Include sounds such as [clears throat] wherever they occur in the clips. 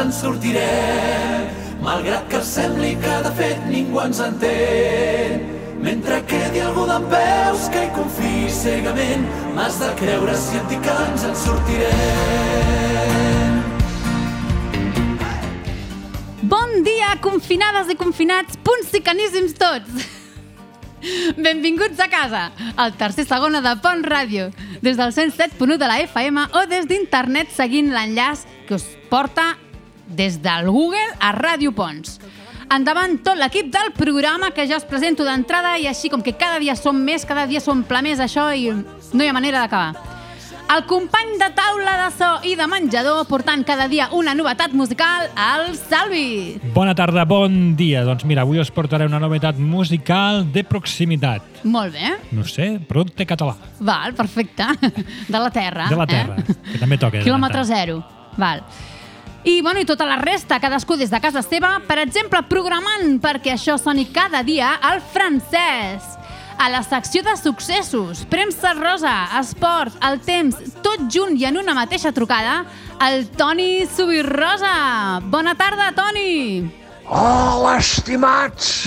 en sortirem, malgrat que sembli que de fet ningú ens entén. Mentre quedi algú d'en peus que hi confiï cegament, m'has de creure si et dic que ens en sortirem. Bon dia, confinades i confinats, punts i tots! Benvinguts a casa, al tercer segona de Pont Ràdio, des del 107.1 de la FM o des d'internet seguint l'enllaç que us porta des del Google a Ràdio Pons. Endavant tot l'equip del programa que ja us presento d'entrada i així com que cada dia som més, cada dia som més això i no hi ha manera d'acabar. El company de taula de so i de menjador portant cada dia una novetat musical, el Salvi. Bona tarda, bon dia. Doncs mira, avui us portaré una novetat musical de proximitat. Molt bé. No sé, producte català. Val, perfecte. De la terra. De la terra, Eh? que també toca. Quilòmetre zero. Val. I, bueno, i tota la resta, cadascú des de casa seva, per exemple, programant perquè això soni cada dia al francès. A la secció de successos, premsa rosa, esport, el temps, tot junt i en una mateixa trucada, el Toni Subirrosa. Bona tarda, Toni! Hola, estimats!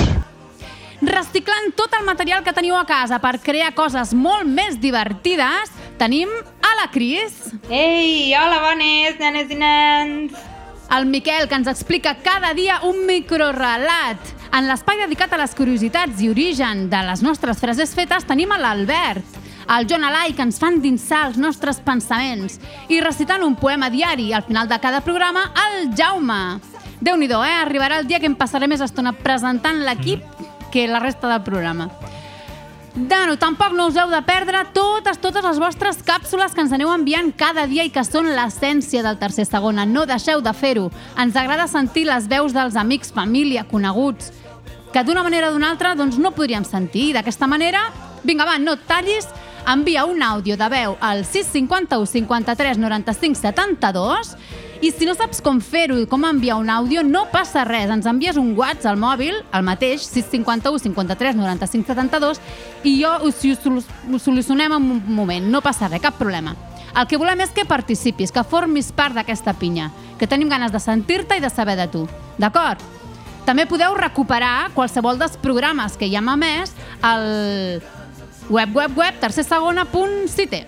Reciclant tot el material que teniu a casa per crear coses molt més divertides, tenim a la Cris, Ei, hola bones, nenes i nens! el Miquel, que ens explica cada dia un microrelat. En l'espai dedicat a les curiositats i origen de les nostres frases fetes tenim a l'Albert, el Joan Alai, que ens fan dinsar els nostres pensaments, i recitant un poema diari al final de cada programa, el Jaume. déu nhi eh? Arribarà el dia que em passaré més estona presentant l'equip que la resta del programa. Bueno, tampoc no us heu de perdre totes, totes les vostres càpsules que ens aneu enviant cada dia i que són l'essència del tercer segona. No deixeu de fer-ho. Ens agrada sentir les veus dels amics, família, coneguts, que d'una manera o d'una altra doncs, no podríem sentir. D'aquesta manera, vinga, va, no et tallis, envia un àudio de veu al 651 53 95 72 i si no saps com fer-ho i com enviar un àudio, no passa res. Ens envies un WhatsApp al mòbil, el mateix, 651 53 95 72 i jo us, us, solus- us solucionem en un moment. No passa res, cap problema. El que volem és que participis, que formis part d'aquesta pinya, que tenim ganes de sentir-te i de saber de tu. D'acord? També podeu recuperar qualsevol dels programes que ja hem emès al web, web, web, tercersegona.cite.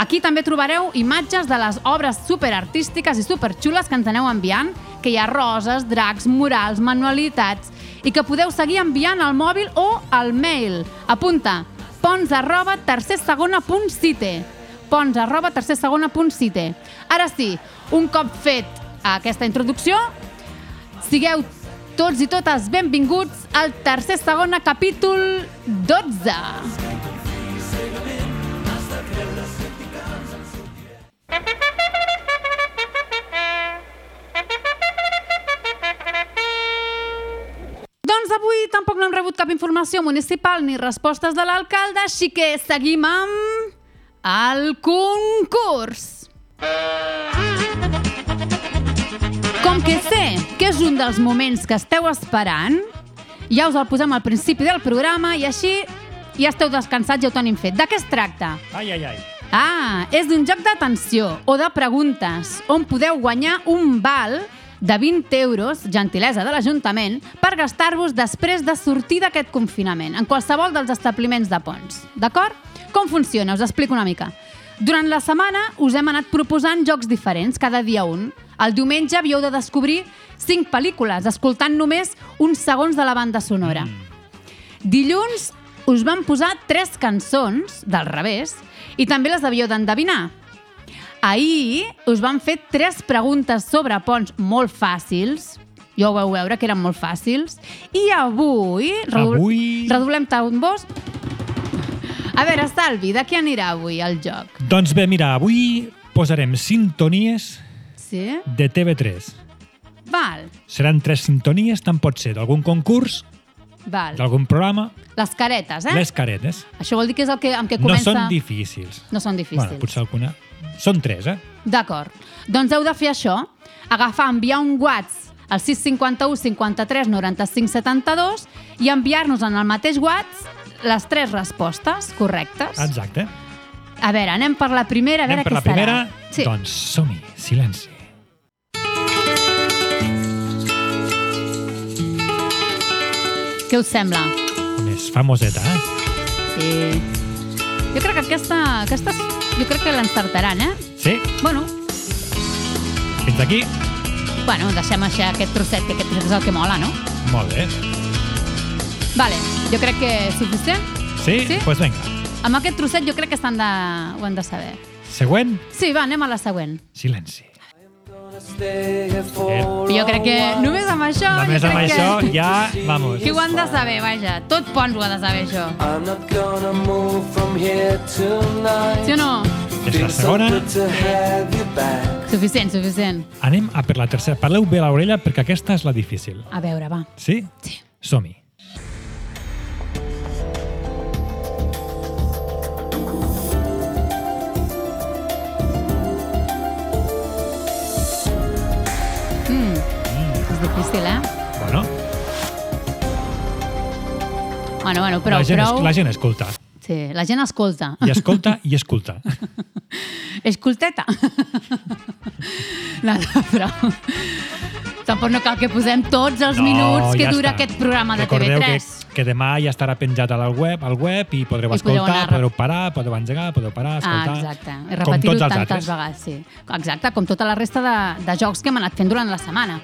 Aquí també trobareu imatges de les obres superartístiques i superxules que ens aneu enviant, que hi ha roses, dracs, murals, manualitats, i que podeu seguir enviant al mòbil o al mail. Apunta, pons arroba tercersegona.cite pons arroba tercersegona.cite Ara sí, un cop fet aquesta introducció, sigueu tots i totes benvinguts al tercer segona capítol 12. Doncs avui tampoc no hem rebut cap informació municipal ni respostes de l'alcalde, així que seguim amb el concurs. Com que sé que és un dels moments que esteu esperant, ja us el posem al principi del programa i així ja esteu descansats i ja ho tenim fet. De què es tracta? Ai, ai, ai. Ah, és d'un joc d'atenció o de preguntes on podeu guanyar un val de 20 euros, gentilesa de l'Ajuntament, per gastar-vos després de sortir d'aquest confinament, en qualsevol dels establiments de ponts. D'acord? Com funciona? Us explico una mica. Durant la setmana us hem anat proposant jocs diferents, cada dia un. El diumenge havíeu de descobrir 5 pel·lícules, escoltant només uns segons de la banda sonora. Dilluns us van posar tres cançons, del revés, i també les devíeu d'endevinar. Ahir us van fer tres preguntes sobre ponts molt fàcils, ja ho vau veure que eren molt fàcils, i avui... Avui- Redoblem tambors. A veure, Salvi, de què anirà avui el joc? Doncs bé, mira, avui posarem sintonies Sí? de TV3. Val, Seran tres sintonies, tant pot ser d'algun concurs, val. d'algun programa, Les caretes, eh? les caretes. Això vol dir que és el que, amb què No comença... són difícils. No són difícils. Bueno, potser alguna... Són tres, eh? D'acord. Doncs heu de fer això. Agafar, enviar un WhatsApp al 651 53 95 72 i enviar-nos en el mateix WhatsApp les tres respostes correctes. Exacte. A veure, anem per la primera, a Anem veure per què la primera? serà. Sí. Doncs som-hi. Silenci. Què us sembla? Més famoseta, eh? Sí. Jo crec que aquesta, aquesta jo crec que l'encertaran, eh? Sí, Bueno, fins aquí. bueno, deixem així aquest trosset, que aquest trosset és el que mola, no? Molt bé. Vale, jo crec que és suficient. Sí? Sí? Doncs pues vinga. Amb aquest trosset jo crec que estan de... ho han de saber. Següent, Sí, va, anem a la següent. silenci. Jo crec que només amb això... Només amb això que... ja, vamos. Que ho han de saber, vaja. Tot Pons ho ha de saber, això. I'm not gonna move from here tonight. Sí o no? És la segona. Suficient, suficient. Anem a per la tercera. Parleu bé a l'orella perquè aquesta és la difícil. A veure, va. Sí? Sí. Som-hi. Difícil, eh? Bueno, Bueno, bueno, prou, la, gent, prou. la gent escolta. Sí, la gent escolta. I escolta i escolta. [laughs] Escolteta. no, no, però... Tampoc no cal que posem tots els minuts que ja dura està. aquest programa de Recordeu TV3. Que, que demà ja estarà penjat al web, al web i podreu I podeu escoltar, anar- podreu parar, podeu engegar, podeu parar, Ah, escoltar. exacte. I repetir-ho tantes altres. vegades, sí. Exacte, com tota la resta de, de jocs que hem anat fent durant la setmana.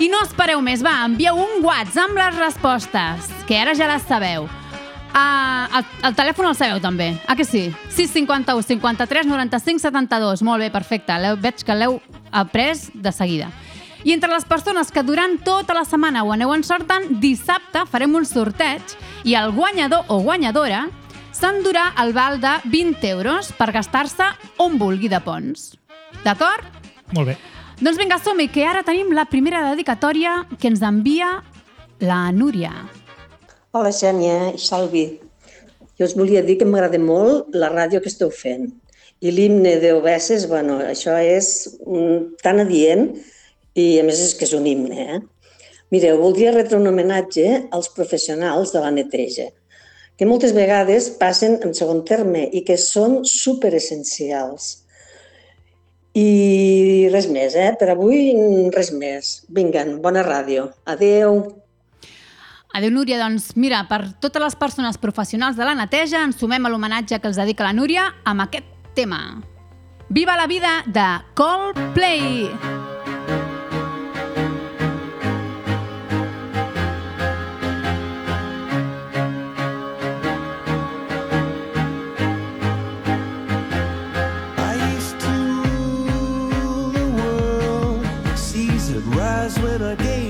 I no espereu més, va, envieu un WhatsApp amb les respostes, que ara ja les sabeu. Uh, el, el telèfon el sabeu també, ah que sí? 651 53 95 72. Molt bé, perfecte. Veig que l'heu après de seguida. I entre les persones que durant tota la setmana ho aneu encertant, dissabte farem un sorteig i el guanyador o guanyadora s'endurà el val de 20 euros per gastar-se on vulgui de Pons. D'acord? Molt bé. Doncs vinga, som que ara tenim la primera dedicatòria que ens envia la Núria. Hola, Xènia i Salvi. Jo us volia dir que m'agrada molt la ràdio que esteu fent. I l'himne d'Obeses, bueno, això és tan adient i a més és que és un himne. Eh? Mireu, voldria retre un homenatge als professionals de la neteja, que moltes vegades passen en segon terme i que són superessencials. I res més, eh? Per avui res més. Vinguen, bona ràdio. Adeu. Adéu, Núria. Doncs mira, per totes les persones professionals de la neteja, ens sumem a l'homenatge que els dedica la Núria amb aquest tema. Viva la vida de Coldplay! I smiles a game.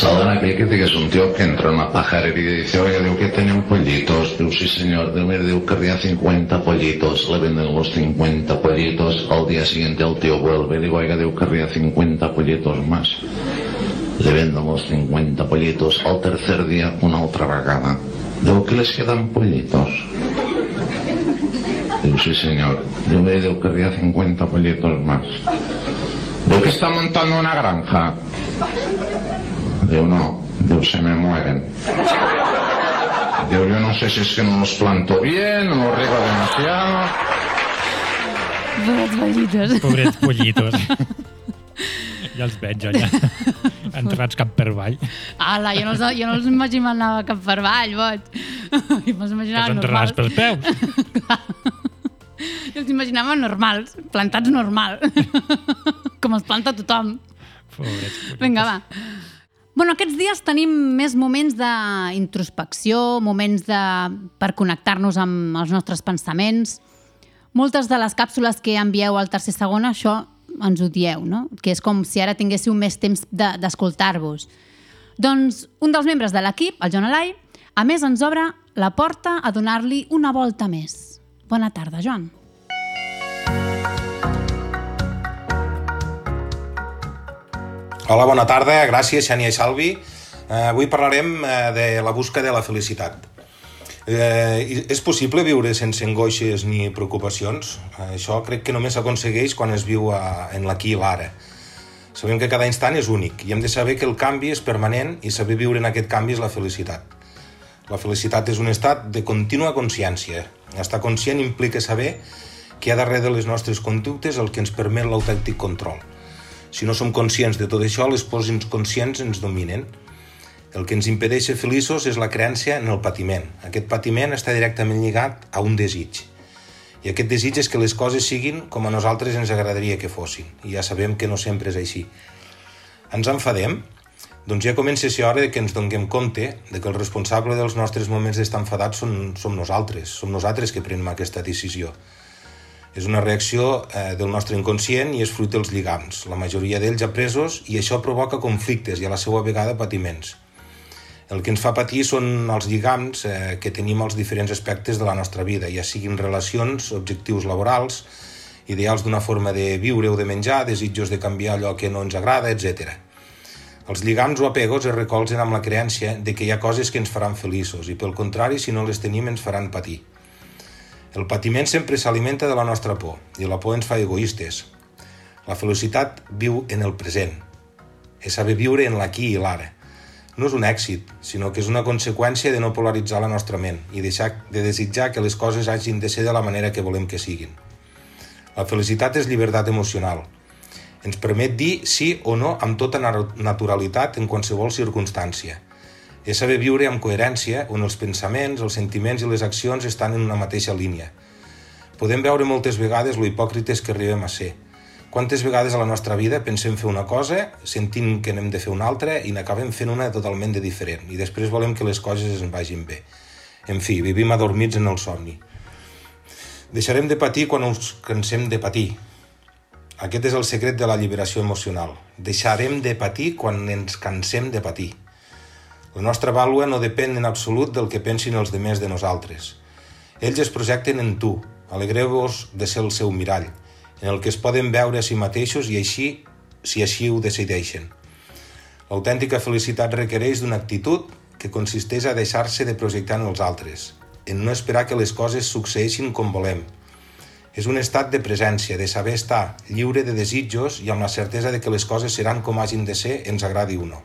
Saldrá aquell que digués un tío que entra en una pajarería y dice, oiga, digo que tenía pollitos. Digo, sí señor. Digo que había 50 pollitos. Le venden los 50 pollitos. Al día siguiente el tío vuelve. Digo, oiga, digo que había 50 pollitos más. Le venden los 50 pollitos. Al tercer día, una otra vagada. Digo, que les quedan pollitos. Digo, sí señor. Digo, mire, digo que había 50 pollitos más. Digo, que está montando una granja. Digo, no, digo, se me mueren. Digo, yo no sé si es que no los planto bien, no los riego demasiado. Pobrets vellitos. Pobrets pollitos. [laughs] ja els veig allà, entrats cap per avall. Ala, jo no els, jo no els imaginava cap per avall, boig. [laughs] I me'ls Que imaginava són enterrats normals. pels peus. [laughs] Jo els imaginava normals, plantats normal. Com els planta tothom. Pobrets pollitos. Vinga, va. Bueno, aquests dies tenim més moments d'introspecció, moments de... per connectar-nos amb els nostres pensaments. Moltes de les càpsules que envieu al tercer segon, això ens ho dieu, no? Que és com si ara tinguéssiu més temps de- d'escoltar-vos. Doncs un dels membres de l'equip, el Joan Alai, a més ens obre la porta a donar-li una volta més. Bona tarda, Joan. Hola, bona tarda, gràcies Xènia i Salvi. Eh, avui parlarem eh, de la busca de la felicitat. Eh, és possible viure sense angoixes ni preocupacions? Eh, això crec que només s'aconsegueix quan es viu a, en l'aquí i l'ara. Sabem que cada instant és únic i hem de saber que el canvi és permanent i saber viure en aquest canvi és la felicitat. La felicitat és un estat de contínua consciència. Estar conscient implica saber que hi ha darrere de les nostres conductes el que ens permet l'autèntic control. Si no som conscients de tot això, les pors inconscients ens dominen. El que ens impedeix ser feliços és la creença en el patiment. Aquest patiment està directament lligat a un desig. I aquest desig és que les coses siguin com a nosaltres ens agradaria que fossin. I ja sabem que no sempre és així. Ens enfadem? Doncs ja comença a ser hora que ens donem compte de que el responsable dels nostres moments d'estar enfadats som, som nosaltres. Som nosaltres que prenem aquesta decisió. És una reacció eh, del nostre inconscient i és fruit dels lligams, la majoria d'ells apresos, i això provoca conflictes i a la seva vegada patiments. El que ens fa patir són els lligams eh, que tenim als diferents aspectes de la nostra vida, ja siguin relacions, objectius laborals, ideals d'una forma de viure o de menjar, desitjos de canviar allò que no ens agrada, etc. Els lligams o apegos es recolzen amb la creència de que hi ha coses que ens faran feliços i, pel contrari, si no les tenim, ens faran patir. El patiment sempre s'alimenta de la nostra por i la por ens fa egoistes. La felicitat viu en el present. És saber viure en l'aquí i l'ara. No és un èxit, sinó que és una conseqüència de no polaritzar la nostra ment i deixar de desitjar que les coses hagin de ser de la manera que volem que siguin. La felicitat és llibertat emocional. Ens permet dir sí o no amb tota na- naturalitat en qualsevol circumstància. És saber viure amb coherència on els pensaments, els sentiments i les accions estan en una mateixa línia. Podem veure moltes vegades lo hipòcrites que arribem a ser. Quantes vegades a la nostra vida pensem fer una cosa, sentint que n'hem de fer una altra i n'acabem fent una totalment de diferent i després volem que les coses ens vagin bé. En fi, vivim adormits en el somni. Deixarem de patir quan ens cansem de patir. Aquest és el secret de la lliberació emocional. Deixarem de patir quan ens cansem de patir. La nostra vàlua no depèn en absolut del que pensin els demés de nosaltres. Ells es projecten en tu, alegreu-vos de ser el seu mirall, en el que es poden veure a si mateixos i així, si així ho decideixen. L'autèntica felicitat requereix d'una actitud que consisteix a deixar-se de projectar en els altres, en no esperar que les coses succeeixin com volem. És un estat de presència, de saber estar lliure de desitjos i amb la certesa de que les coses seran com hagin de ser, ens agradi o no.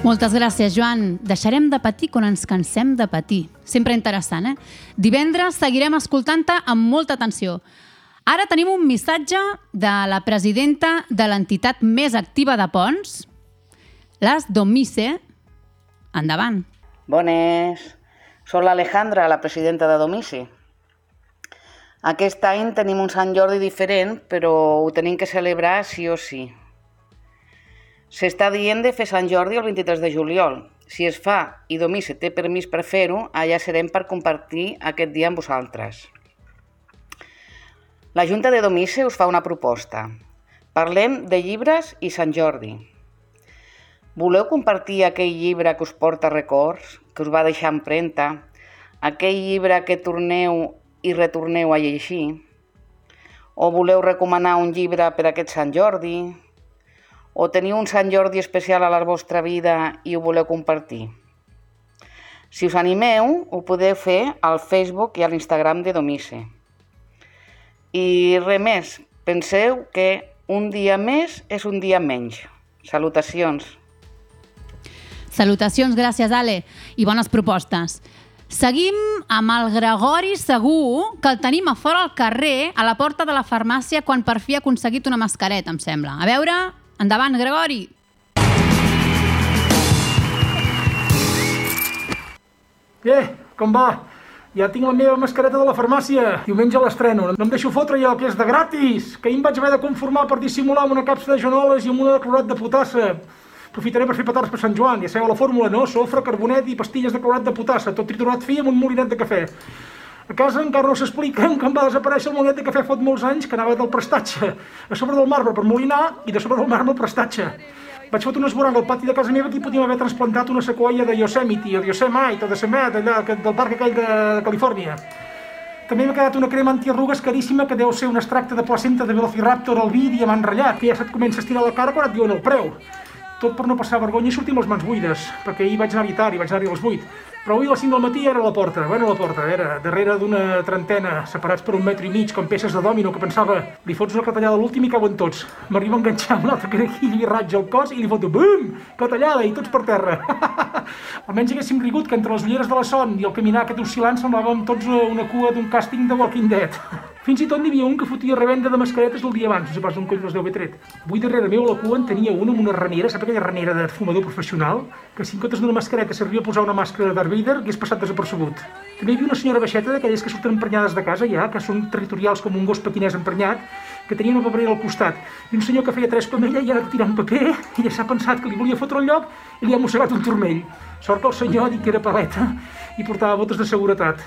Moltes gràcies, Joan. Deixarem de patir quan ens cansem de patir. Sempre interessant, eh? Divendres seguirem escoltant-te amb molta atenció. Ara tenim un missatge de la presidenta de l'entitat més activa de Pons, les Domice. Endavant. Bones. Soc l'Alejandra, la presidenta de Domici. Aquest any tenim un Sant Jordi diferent, però ho tenim que celebrar sí o sí. S'està dient de fer Sant Jordi el 23 de juliol. Si es fa i Domici té permís per fer-ho, allà serem per compartir aquest dia amb vosaltres. La Junta de Domici us fa una proposta. Parlem de llibres i Sant Jordi. Voleu compartir aquell llibre que us porta records, que us va deixar empremta, aquell llibre que torneu i retorneu a llegir? O voleu recomanar un llibre per aquest Sant Jordi? O teniu un Sant Jordi especial a la vostra vida i ho voleu compartir? Si us animeu, ho podeu fer al Facebook i a l'Instagram de Domice. I res més, penseu que un dia més és un dia menys. Salutacions. Salutacions, gràcies, Ale, i bones propostes. Seguim amb el Gregori Segur, que el tenim a fora al carrer, a la porta de la farmàcia, quan per fi ha aconseguit una mascareta, em sembla. A veure, endavant, Gregori. Eh, com va? Ja tinc la meva mascareta de la farmàcia. Diumenge l'estreno. No em deixo fotre el que és de gratis. Que ahir em vaig haver de conformar per dissimular amb una capsa de genoles i amb una de clorat de potassa. Aprofitaré per fer petards per Sant Joan. Ja sabeu la fórmula, no? Sofre, carbonet i pastilles de clorat de potassa. Tot triturat fi amb un molinet de cafè. A casa encara no s'expliquen que em va desaparèixer el molinet de cafè fot molts anys que anava del prestatge. A sobre del marbre per molinar i de sobre del marbre el prestatge. Vaig fotre un esborang al pati de casa meva que hi podíem haver transplantat una sequoia de Yosemite o de Yosemite o de Semet, allà, del parc aquell de, de Califòrnia. També m'ha quedat una crema antiarrugues caríssima que deu ser un extracte de placenta de Velociraptor al vi diamant ratllat, que ja se't comença a estirar la cara quan et diuen el preu. Tot per no passar vergonya i sortir amb les mans buides, perquè ahir vaig anar-hi tard i vaig anar-hi a les 8. Però avui a les 5 del matí era la porta, bueno, la porta, era darrere d'una trentena, separats per un metro i mig, com peces de dòmino, que pensava, li fots una clatellada a l'últim i cauen tots. M'arriba a enganxar amb un altre que aquí li ratja el cos i li foto, bum, clatellada, i tots per terra. [laughs] Almenys haguéssim rigut que entre les ulleres de la son i el caminar aquest oscil·lant semblàvem tots una cua d'un càsting de Walking Dead. [laughs] Fins i tot n'hi havia un que fotia revenda de mascaretes el dia abans, no sé pas d'on cony les deu haver tret. Avui darrere meu a la cua en tenia una amb una ranera, sap aquella ranera de fumador professional? Que si en comptes d'una mascareta servia a posar una màscara de Darth Vader, hagués passat desapercebut. També hi havia una senyora baixeta d'aquelles que surten emprenyades de casa ja, que són territorials com un gos patinès emprenyat, que tenia una paperera al costat, i un senyor que feia tres com ella i anat tirant paper, i ja s'ha pensat que li volia fotre el lloc i li ha mossegat un turmell. Sort que el senyor ha dit que era paleta i portava botes de seguretat.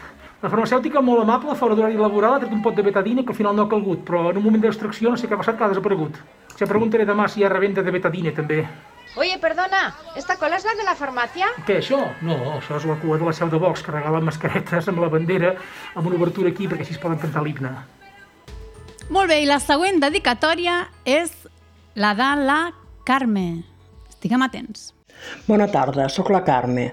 La farmacèutica, molt amable, fora d'horari laboral, ha tret un pot de betadine que al final no ha calgut, però en un moment d'extracció no sé què ha passat que ha desaparegut. Ja preguntaré demà si hi ha revenda de betadine, també. Oye, perdona, ¿esta cola es la de la farmacia? Què, això? No, això és la cua de la seu de Vox, que regalen mascaretes amb la bandera, amb una obertura aquí, perquè així es poden cantar l'himne. Molt bé, i la següent dedicatòria és la de la Carme. Estiguem atents. Bona tarda, sóc la Carme.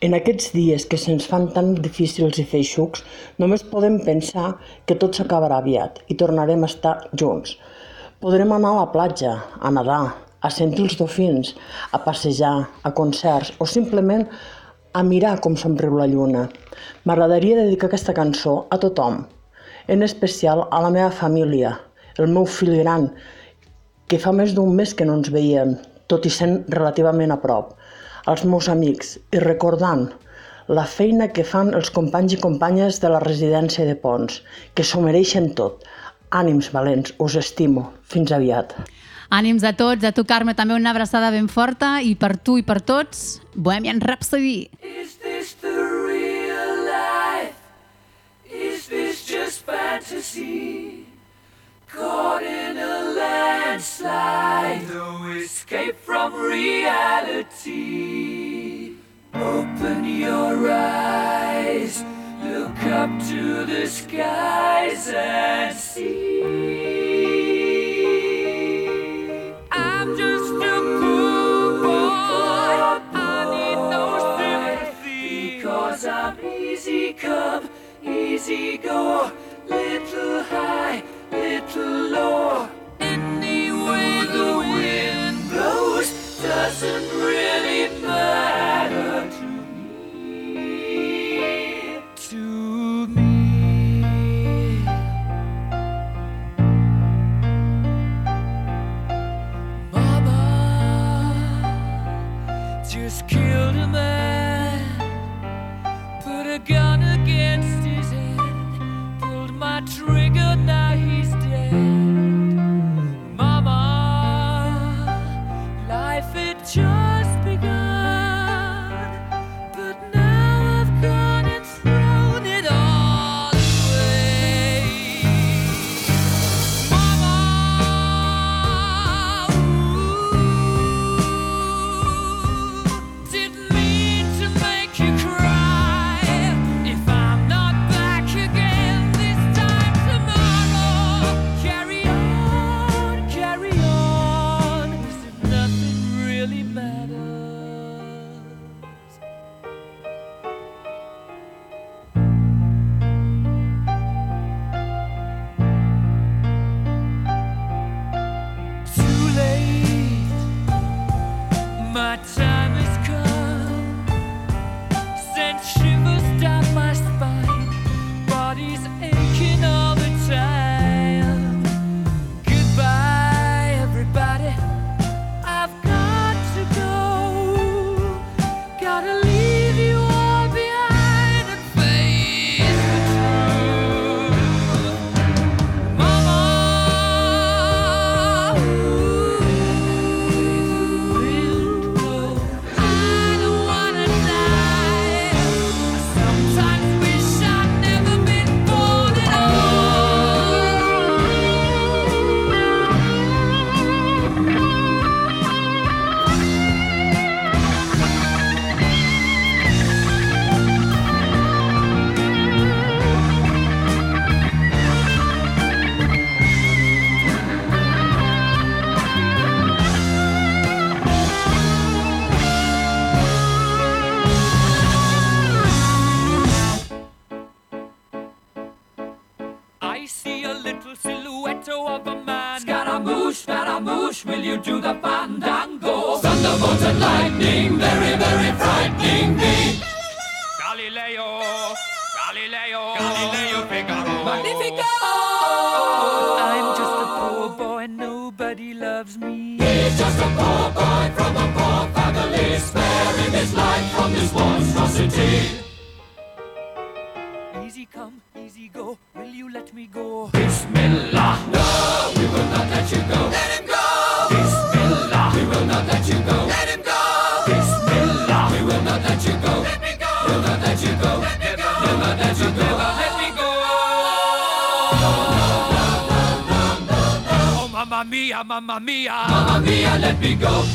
En aquests dies que se'ns fan tan difícils i feixucs, només podem pensar que tot s'acabarà aviat i tornarem a estar junts. Podrem anar a la platja, a nedar, a sentir els dofins, a passejar, a concerts o simplement a mirar com somriu la lluna. M'agradaria dedicar aquesta cançó a tothom, en especial a la meva família, el meu fill gran, que fa més d'un mes que no ens veiem, tot i sent relativament a prop, als meus amics i recordant la feina que fan els companys i companyes de la residència de Pons, que s'ho mereixen tot. Ànims valents, us estimo. Fins aviat. Ànims a tots, a tu, Carme, també una abraçada ben forta i per tu i per tots, Bohemian Rhapsody. Is this the real life? Is this just fantasy? Caught in a landslide, no escape from reality. Open your eyes, look up to the skies and see. Let me go.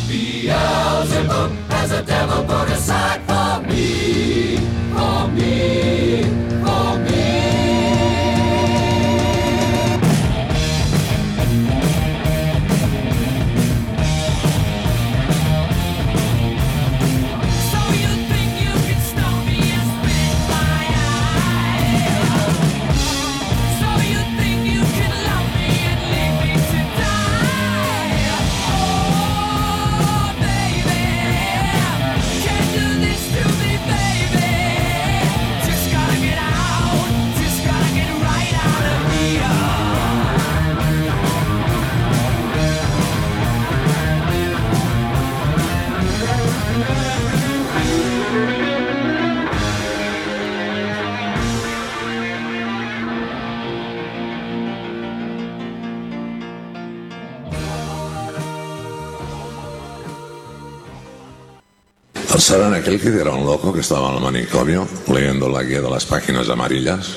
¿Saben aquel que era un loco que estaba en el manicomio leyendo la guía de las páginas amarillas?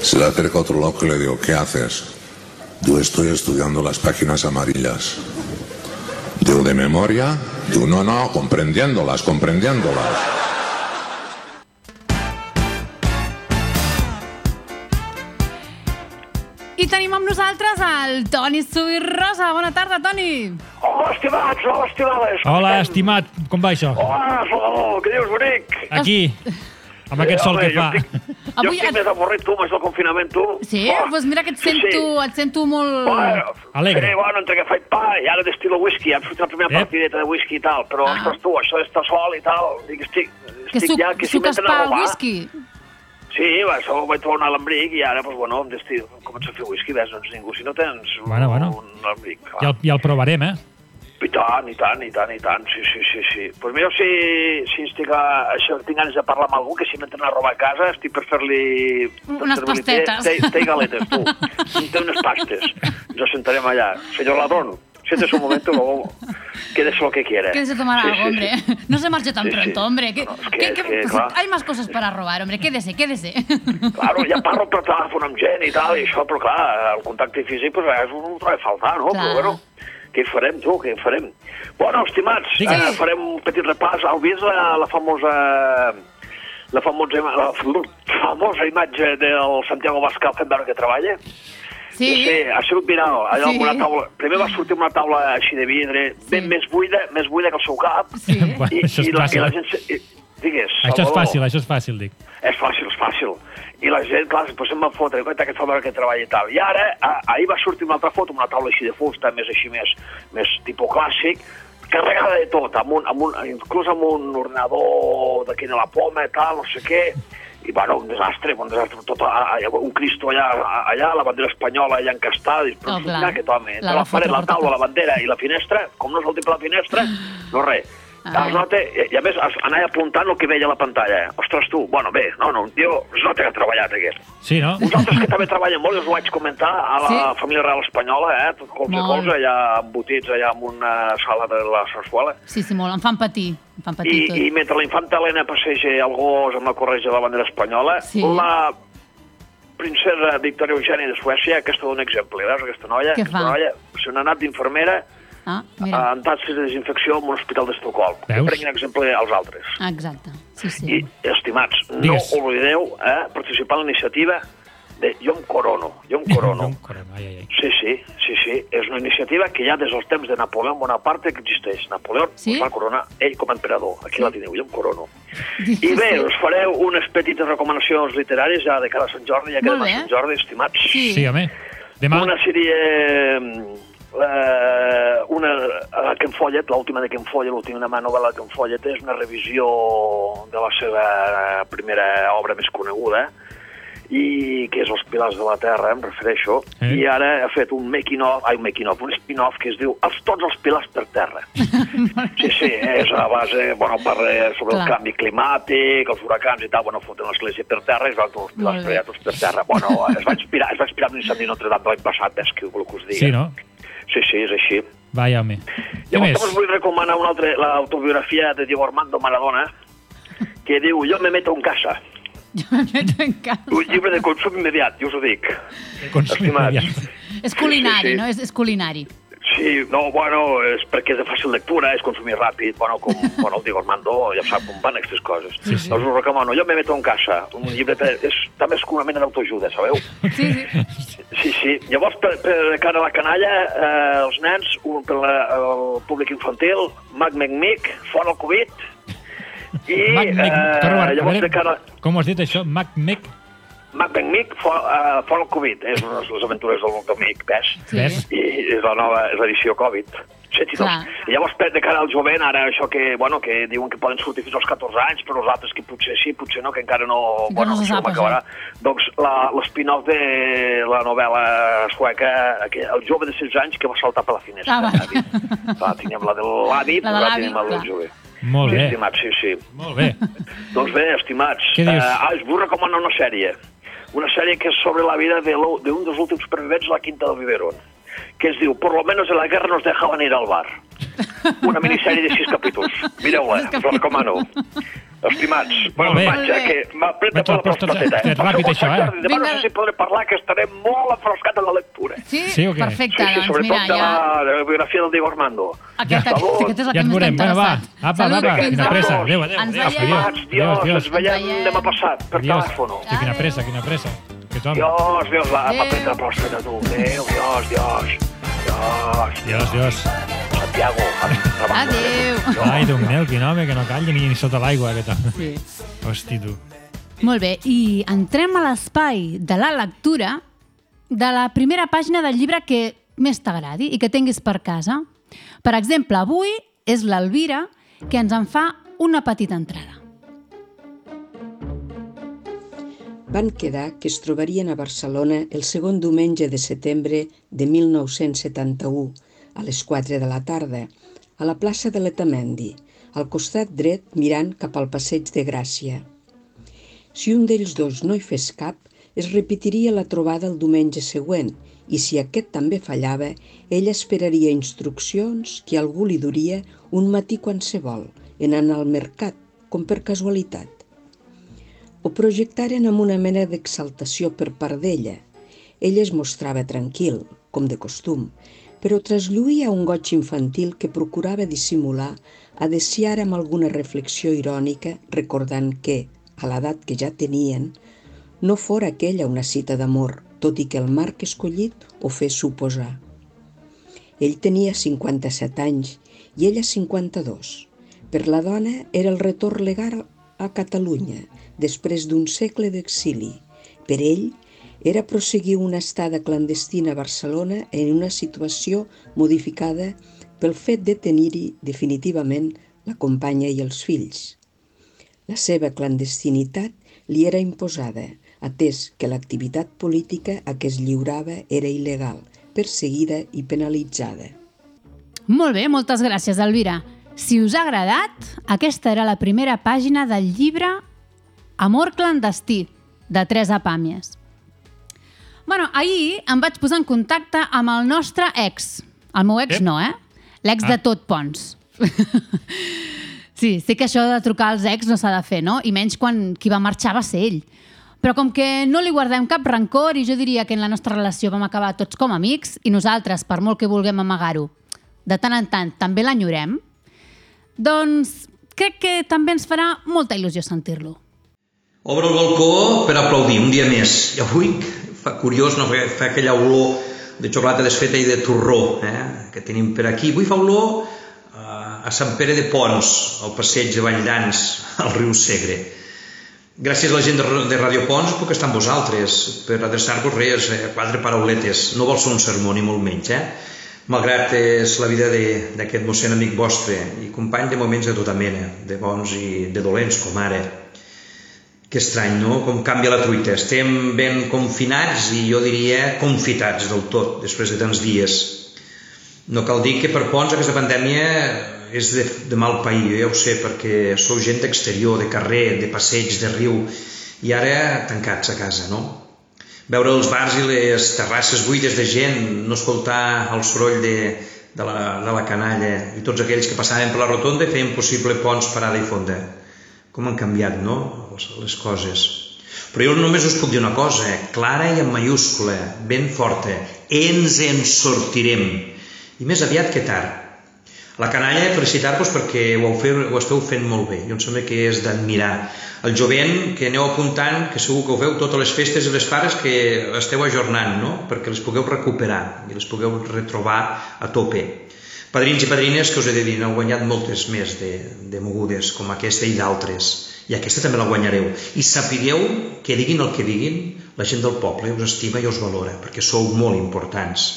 Se le acerca otro loco y le digo, ¿qué haces? Yo estoy estudiando las páginas amarillas. Digo, ¿de memoria? Digo, no, no, comprendiéndolas, comprendiéndolas. Tenim amb nosaltres el Toni Subirrosa. Bona tarda, Toni. Hola, estimats, hola, estimades. Hola, estimat, com va això? Hola, Salvador, què dius, bonic? Aquí, amb aquest sol home, que fa. Jo estic, jo Avui estic et- més avorrit, tu, amb això del confinament, tu. Sí? Oh, Doncs pues mira que et sí, sento, sí. et sento molt... Bueno, Alegre. Sí, bueno, entre que faig pa i ara destilo whisky, hem sortit la primera Ep. partideta de whisky i tal, però, Ah. ostres, tu, això d'estar sol i tal, dic, estic, Que estic suc, ja, que si suques pa al whisky. Sí, va, això ho vaig trobar un alambric i ara, doncs, bueno, em destilo, començo a fer whisky, ves, doncs ningú, si no tens Bueno, bueno. un alambric. Ja el, ja el provarem, eh? I tant, i tant, i tant, i tant, sí, sí, sí, sí. Doncs pues mira, si, si estic, a, això, tinc ganes de parlar amb algú, que si m'entren a robar a casa, estic per fer-li... Unes pastetes. Té, té, té galetes, tu. Té unes pastes. Ens sentarem allà. Señor ladrón, si este es un momento, luego quédese lo que quiera. Quédese a tomar Sí, algo, sí, hombre. sí. No se marche tan Sí, sí. pronto, hombre. Que, es que- que- es que- clar. hay más cosas para robar, hombre. Quédese, quédese. [laughs] Claro, ja parlo per telèfon amb gent i tal, i això, però clar, el contacte físic pues, és un trobo a faltar, no? Clar. Però bueno, què farem, tu, què farem? Bueno, estimats, Digues. eh, farem un petit repàs. Heu vist la, la famosa la famosa, la famosa imatge del Santiago Bascal fent veure que treballa? Sí. Sí, ha sigut viral. Allò Sí. amb una taula... Primer va sortir una taula així de vidre, ben més buida, més buida que el seu cap. Sí. Bueno, això és la, i fàcil. la gent... I- Digues, Això és Salvador. fàcil, això és fàcil, dic. És fàcil, és fàcil. I la gent, clar, després em va fotre, que fa veure que treballa i tal. I ara, a- ahir va sortir una altra foto, una taula així de fusta, més així, més, més tipus clàssic, carregada de tot, amb un, amb un, inclús amb un ordenador d'aquí de la poma i tal, no sé què, i bueno, un desastre, un desastre, tot, un Cristo allà, allà, la bandera espanyola allà encastada, i però Oh, clar. aquest home, La la, la paret, la per taula, la bandera i la finestra, com no salti per la finestra, no res. Ah. Es nota, i i a més anava apuntant el que veia a la pantalla. Ostres, tu, bueno, bé, no, no, un tio, es nota que ha treballat aquest. Sí, no? Uns altres que també treballen molt, us ho vaig comentar, a la Sí? família real espanyola, eh, tot colze a Molt. colze, allà embotits allà en una sala de la Sarsuela. Sí, sí, molt. Em fan patir. Em fan patir I, tot. I mentre la infanta Helena passeja el gos amb la corretja de la bandera espanyola, Sí. la princesa Victoria Eugènia de Suècia, aquesta d'un exemple, veus aquesta noia? Què aquesta fa? noia, se n'ha anat d'infermera Ah, mira. en tasques de desinfecció en un hospital d'Estocolm. Que prenguin exemple als altres. Exacte. Sí, sí. I, estimats, no Digues. oblideu eh, participar en la iniciativa de Jo em corono, jo em corono. Corona, ai, ai, ai. Sí, sí, sí, sí. És una iniciativa que ja des dels temps de Napoleó Bonaparte que existeix. Napoleó Sí? va coronar ell com a emperador. Aquí la teniu, jo em corono. I bé, us fareu unes petites recomanacions literàries ja de cara a Sant Jordi, ja que Molt demà bé. Sant Jordi, estimats. Sí. Sí, home. Demà... Una sèrie... Eh, una, a Ken Follett, l'última de Ken Follett, l'última novel·la de Ken Follett, és una revisió de la seva primera obra més coneguda, i que és Els pilars de la Terra, em refereixo, Eh? i ara ha fet un making of, ai, un making of, un spin-off que es diu Els tots els pilars per terra. [laughs] Sí, sí, és a base, bueno, parla sobre Clar. el canvi climàtic, els huracans i tal, bueno, foten l'església per terra i es van tots els pilars per tots per terra. Bueno, es va inspirar, es va inspirar en l'incendi de Notre Dame l'any passat, ves que vol que us digui. Sí, no? Sí, sí, és així. Vaja, home. Llavors, més? us vull recomanar una altra, l'autobiografia de Diego Armando Maradona, que diu Jo me meto en casa. Jo me meto en casa. Un llibre de consum immediat, jo us ho dic. Consum Estimats. immediat. És culinari, Sí, sí, sí. no? És, és culinari. Sí, no, bueno, és perquè és de fàcil lectura, és consumir ràpid, bueno, com [laughs] bueno, el Diego Armando ja sap com van aquestes coses. Sí, sí. Doncs us recomano. Jo me meto en casa, un llibre per, és, també és com una mena d'autoajuda, sabeu? Sí, sí. Sí, sí. Llavors, per, per cara a la canalla, eh, els nens, un, per la, el públic infantil, Mac McMic, fora el Covid, i Mac, torna, a llavors veure, de cara... com has dit això? Mac, Mic? Mac McMic, fora, uh, fora el Covid, és unes, les aventures del Mac McMic, ves? Sí. I és la nova és l'edició Covid. Sí, sí, Clar. doncs. I llavors, per de cara al jovent, ara això que, bueno, que diuen que poden sortir fins als 14 anys, però els altres que potser sí, potser no, que encara no... Encara bueno, no se sap, m'acabarà. Doncs la- l'espin-off de la novel·la sueca, que, el jove de 16 anys que va saltar per la finestra. Ah, va. Clar, teníem la de l'hàbit, La de l'hàbit, tenim la del clar. jove. Molt sí, bé. estimat, sí, sí. Molt bé. Doncs bé, estimats, Què dius? eh, ah, us vull recomanar una sèrie. Una sèrie que és sobre la vida de d'un dels últims supervivents a la Quinta del Biberón, que es diu Por lo menos en la guerra nos dejaban ir al bar. [laughs] Una minissèrie de sis capítols. Mireu-la, us la recomano. Estimats, bueno, bé. vaig, eh, que al per la has fet ràpid, això, eh? Demà no Vinga. sé si podré parlar, que estaré molt afrescat en la lectura. Sí? Sí o què? Perfecte, Sí, sí, doncs sobretot mira, de ja... la, de la biografia del Diego Armando. Aquest, aquest, Salut. aquest és el Ja que més t'ha veurem. Bueno, va. interessat. Apa, Salut, apa, quina pressa. Adéu, adéu. Ens adéu. veiem. Dios, Adiós, ens veiem demà passat per telèfon. Hosti, quina pressa, quina pressa. Que som. Dios, Dios, la Adéu. pròstata, tu. Adéu, Dios, Dios. Dios, Dios, Dios. Santiago. Adéu. Ai, Déu meu, quin home, que no calla ni, ni sota l'aigua, aquest home. Sí. Hosti, tu. Molt bé, i entrem a l'espai de la lectura de la primera pàgina del llibre que més t'agradi i que tinguis per casa. Per exemple, avui és l'Elvira que ens en fa una petita entrada. Van quedar que es trobarien a Barcelona el segon diumenge de setembre de 1971, a les 4 de la tarda, a la plaça de l'Etamendi, al costat dret mirant cap al passeig de Gràcia. Si un d'ells dos no hi fes cap, es repetiria la trobada el diumenge següent i si aquest també fallava, ella esperaria instruccions que algú li duria un matí qualsevol, en anar al mercat, com per casualitat. Ho projectaren amb una mena d'exaltació per part d'ella. Ell es mostrava tranquil, com de costum, però traslluïa un goig infantil que procurava dissimular, adeciar amb alguna reflexió irònica, recordant que, a l'edat que ja tenien, no fora aquella una cita d'amor, tot i que el marc escollit ho fes suposar. Ell tenia 57 anys i ella 52. Per la dona era el retorn legal a Catalunya, després d'un segle d'exili. Per ell era prosseguir una estada clandestina a Barcelona en una situació modificada pel fet de tenir-hi definitivament la companya i els fills. La seva clandestinitat li era imposada, atès que l'activitat política a què es lliurava era il·legal, perseguida i penalitzada. Molt bé, moltes gràcies, Elvira. Si us ha agradat, aquesta era la primera pàgina del llibre Amor clandestí, de Teresa Pàmies. Bueno, ahir em vaig posar en contacte amb el nostre ex. El meu ex Ep. no, eh? L'ex Ah. de tot Pons. [laughs] sí, sé que això de trucar als ex no s'ha de fer, no? I menys quan qui va marxar va ser ell. Però com que no li guardem cap rancor i jo diria que en la nostra relació vam acabar tots com amics i nosaltres, per molt que vulguem amagar-ho, de tant en tant també l'enyorem, doncs crec que també ens farà molta il·lusió sentir-lo. Obre el balcó per aplaudir un dia més. I avui fa curiós, no? Fa, fa aquella olor de xocolata desfeta i de torró eh? que tenim per aquí. Avui fa olor eh, a Sant Pere de Pons, al passeig de Valldans, [laughs] al riu Segre. Gràcies a la gent de, Radio Pons puc estar amb vosaltres per adreçar-vos res, eh, quatre parauletes. No vol ser un sermó, ni molt menys, eh? Malgrat és la vida d'aquest mossèn amic vostre i company de moments de tota mena, de bons i de dolents, com ara. Que estrany, no? Com canvia la truita. Estem ben confinats i jo diria confitats del tot, després de tants dies. No cal dir que per Pons aquesta pandèmia és de, de mal pair, jo ja ho sé, perquè sou gent d'exterior, de carrer, de passeig, de riu, i ara tancats a casa, no? Veure els bars i les terrasses buides de gent, no escoltar el soroll de, de, la, de la canalla i tots aquells que passaven per la rotonda feien possible Pons parada i fonda. Com han canviat, no?, les, les coses. Però jo només us puc dir una cosa, eh? clara i en mayúscula, ben forta. Ens en sortirem. I més aviat que tard. La canalla, felicitar-vos perquè ho, fet, ho esteu fent molt bé. Jo em sembla que és d'admirar. El jovent, que aneu apuntant, que segur que ho feu totes les festes i les pares que esteu ajornant, no? perquè les pugueu recuperar i les pugueu retrobar a tope. Padrins i padrines que us he de dir, n'heu guanyat moltes més de, de mogudes, com aquesta i d'altres. I aquesta també la guanyareu. I sapigueu que diguin el que diguin, la gent del poble us estima i us valora, perquè sou molt importants.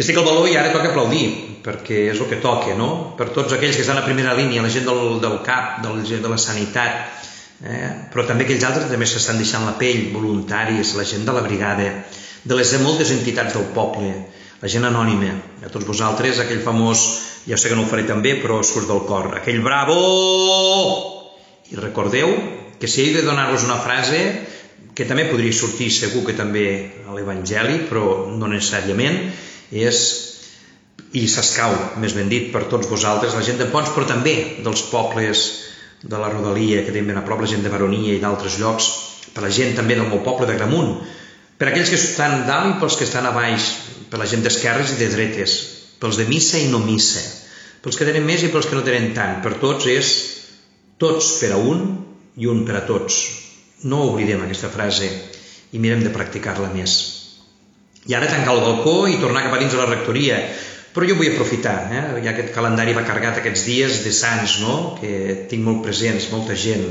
Estic al valor i ara toca aplaudir, perquè és el que toca, no? Per tots aquells que estan a primera línia, la gent del, del CAP, del, de la sanitat, eh? però també aquells altres també s'estan deixant la pell, voluntaris, la gent de la brigada, de les moltes entitats del poble, la gent anònima, a tots vosaltres, aquell famós, ja sé que no ho faré també, però surt del cor, aquell bravo! I recordeu que si he de donar-vos una frase, que també podria sortir segur que també a l'Evangeli, però no necessàriament, és i s'escau, més ben dit, per tots vosaltres, la gent de Pons, però també dels pobles de la Rodalia, que tenim ben a prop, la gent de Baronia i d'altres llocs, per la gent també del meu poble de Gramunt, per aquells que estan dalt i pels que estan a baix, per la gent d'esquerres i de dretes, pels de missa i no missa, pels que tenen més i pels que no tenen tant, per tots és tots per a un i un per a tots. No oblidem aquesta frase i mirem de practicar-la més. I ara tancar el balcó i tornar cap a dins de la rectoria. Però jo vull aprofitar, eh? ja aquest calendari va carregat aquests dies de Sants, no? que tinc molt presents, molta gent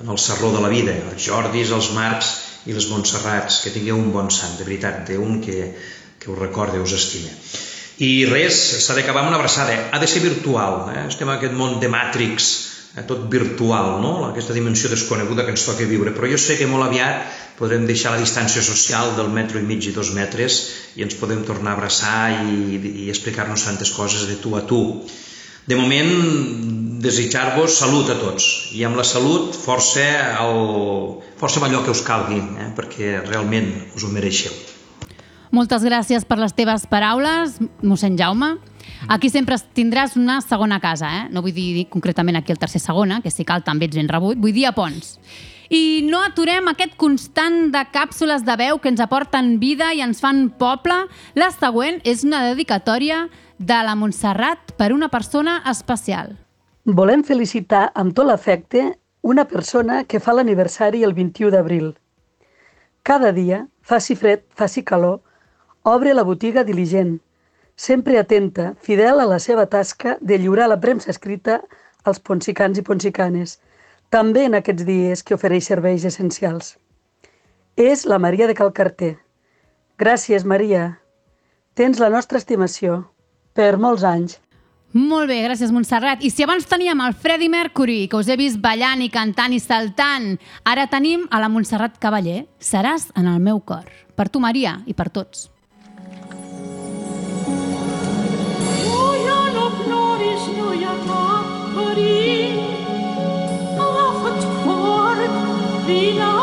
en el serró de la vida, els Jordis, els Marcs i les Montserrats, que tingueu un bon sant, de veritat, d'un que, que us recorda, us estima. I res, s'ha d'acabar amb una abraçada, ha de ser virtual, eh? estem en aquest món de Matrix, eh, tot virtual, no? aquesta dimensió desconeguda que ens toca viure, però jo sé que molt aviat podrem deixar la distància social del metro i mig i dos metres i ens podem tornar a abraçar i, i explicar-nos tantes coses de tu a tu. De moment, desitjar-vos salut a tots i amb la salut força, el, força amb allò que us calgui, eh? perquè realment us ho mereixeu. Moltes gràcies per les teves paraules, mossèn Jaume. Aquí sempre tindràs una segona casa, eh? No vull dir concretament aquí el tercer segona, que si cal també ets ben rebut, vull dir a Pons. I no aturem aquest constant de càpsules de veu que ens aporten vida i ens fan poble. La següent és una dedicatòria de la Montserrat per una persona especial. Volem felicitar amb tot l'afecte una persona que fa l'aniversari el 21 d'abril. Cada dia, faci fred, faci calor, obre la botiga diligent, sempre atenta, fidel a la seva tasca de lliurar la premsa escrita als ponsicans i ponsicanes, també en aquests dies que ofereix serveis essencials. És la Maria de Calcarter. Gràcies, Maria. Tens la nostra estimació. Per molts anys. Molt bé, gràcies Montserrat. I si abans teníem el Freddie Mercury, que us he vist ballant i cantant i saltant, ara tenim a la Montserrat Cavaller. Seràs en el meu cor. Per tu, Maria, i per tots. Vine amb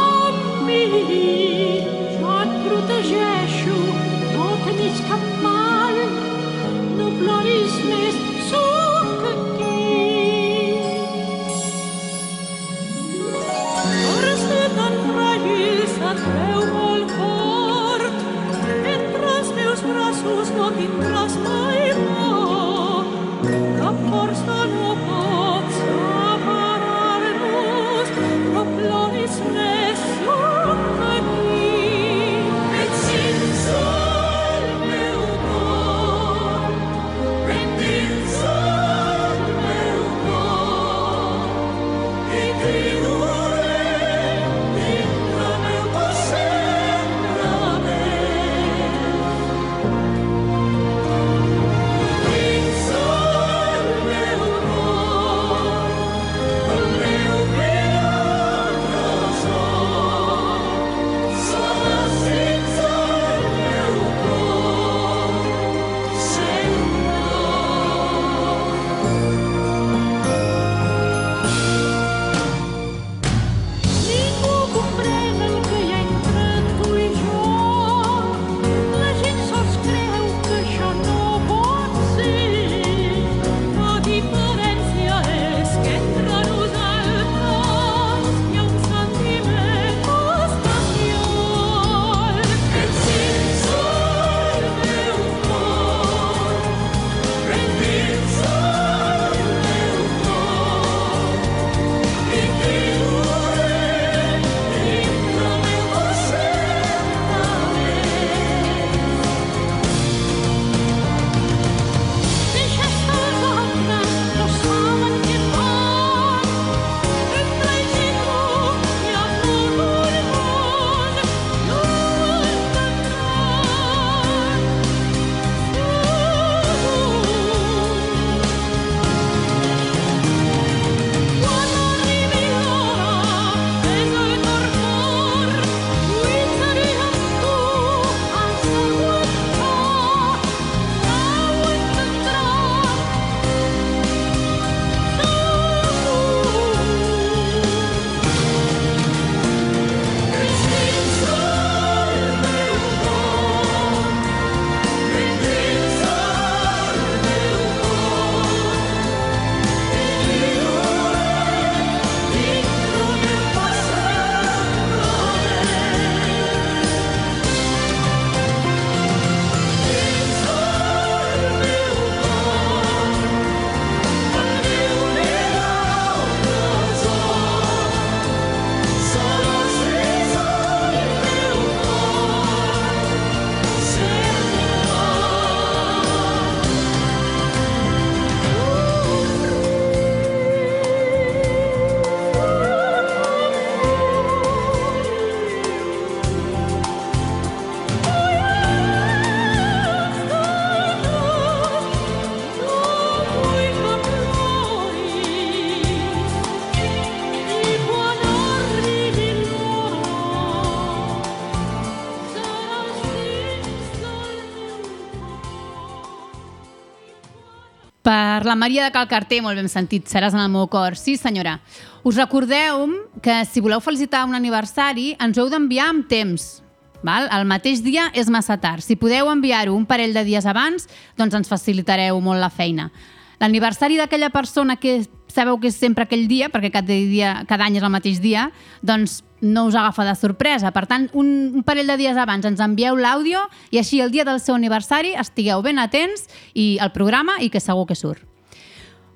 la Maria de Calcarter, molt ben sentit, seràs en el meu cor. Sí, senyora. Us recordeu que si voleu felicitar un aniversari ens heu d'enviar amb temps. Val? El mateix dia és massa tard. Si podeu enviar-ho un parell de dies abans, doncs ens facilitareu molt la feina. L'aniversari d'aquella persona que sabeu que és sempre aquell dia, perquè cada, dia, cada any és el mateix dia, doncs no us agafa de sorpresa. Per tant, un, un parell de dies abans ens envieu l'àudio i així el dia del seu aniversari estigueu ben atents i al programa i que segur que surt.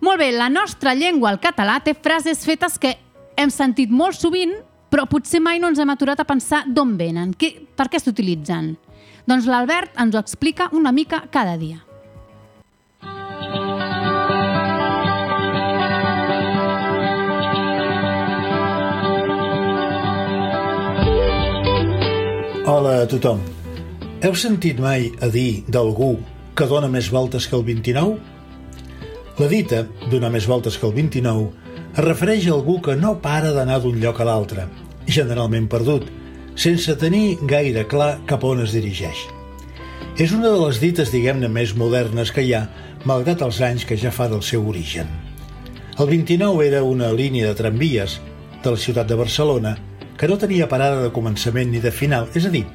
Molt bé, la nostra llengua, el català, té frases fetes que hem sentit molt sovint, però potser mai no ens hem aturat a pensar d'on venen, que, per què s'utilitzen. Doncs l'Albert ens ho explica una mica cada dia. Hola a tothom. Heu sentit mai a dir d'algú que dona més voltes que el 29? La dita, donar més voltes que el 29, es refereix a algú que no para d'anar d'un lloc a l'altre, generalment perdut, sense tenir gaire clar cap on es dirigeix. És una de les dites, diguem-ne, més modernes que hi ha, malgrat els anys que ja fa del seu origen. El 29 era una línia de tramvies de la ciutat de Barcelona que no tenia parada de començament ni de final, és a dir,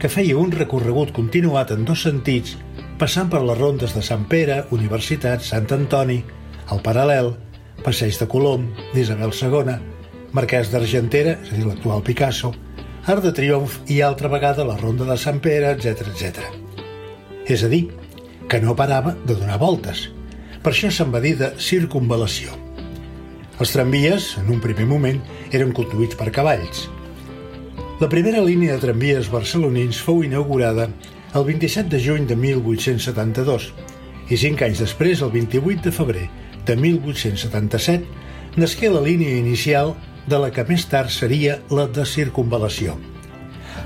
que feia un recorregut continuat en dos sentits, passant per les rondes de Sant Pere, Universitat, Sant Antoni, el Paral·lel, Passeig de Colom, d'Isabel II, Marquès d'Argentera, és a dir, l'actual Picasso, Arc de Triomf i altra vegada la Ronda de Sant Pere, etc etc. És a dir, que no parava de donar voltes. Per això se'n va dir de circunvalació. Els tramvies, en un primer moment, eren conduïts per cavalls. La primera línia de tramvies barcelonins fou inaugurada el 27 de juny de 1872 i cinc anys després, el 28 de febrer de 1877, nasqué la línia inicial de la que més tard seria la de circunvalació.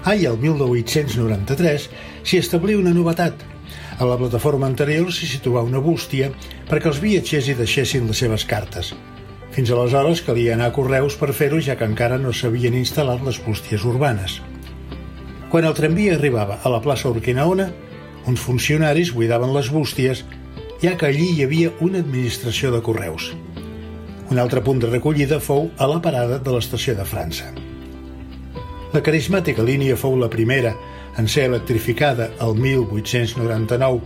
Ah, i el 1893 s'hi establí una novetat. A la plataforma anterior s'hi situà una bústia perquè els viatgers hi deixessin les seves cartes. Fins aleshores calia anar a Correus per fer-ho, ja que encara no s'havien instal·lat les bústies urbanes. Quan el tramvia arribava a la plaça Urquinaona, uns funcionaris buidaven les bústies, ja que allí hi havia una administració de Correus. Un altre punt de recollida fou a la parada de l'estació de França. La carismàtica línia fou la primera en ser electrificada el 1899,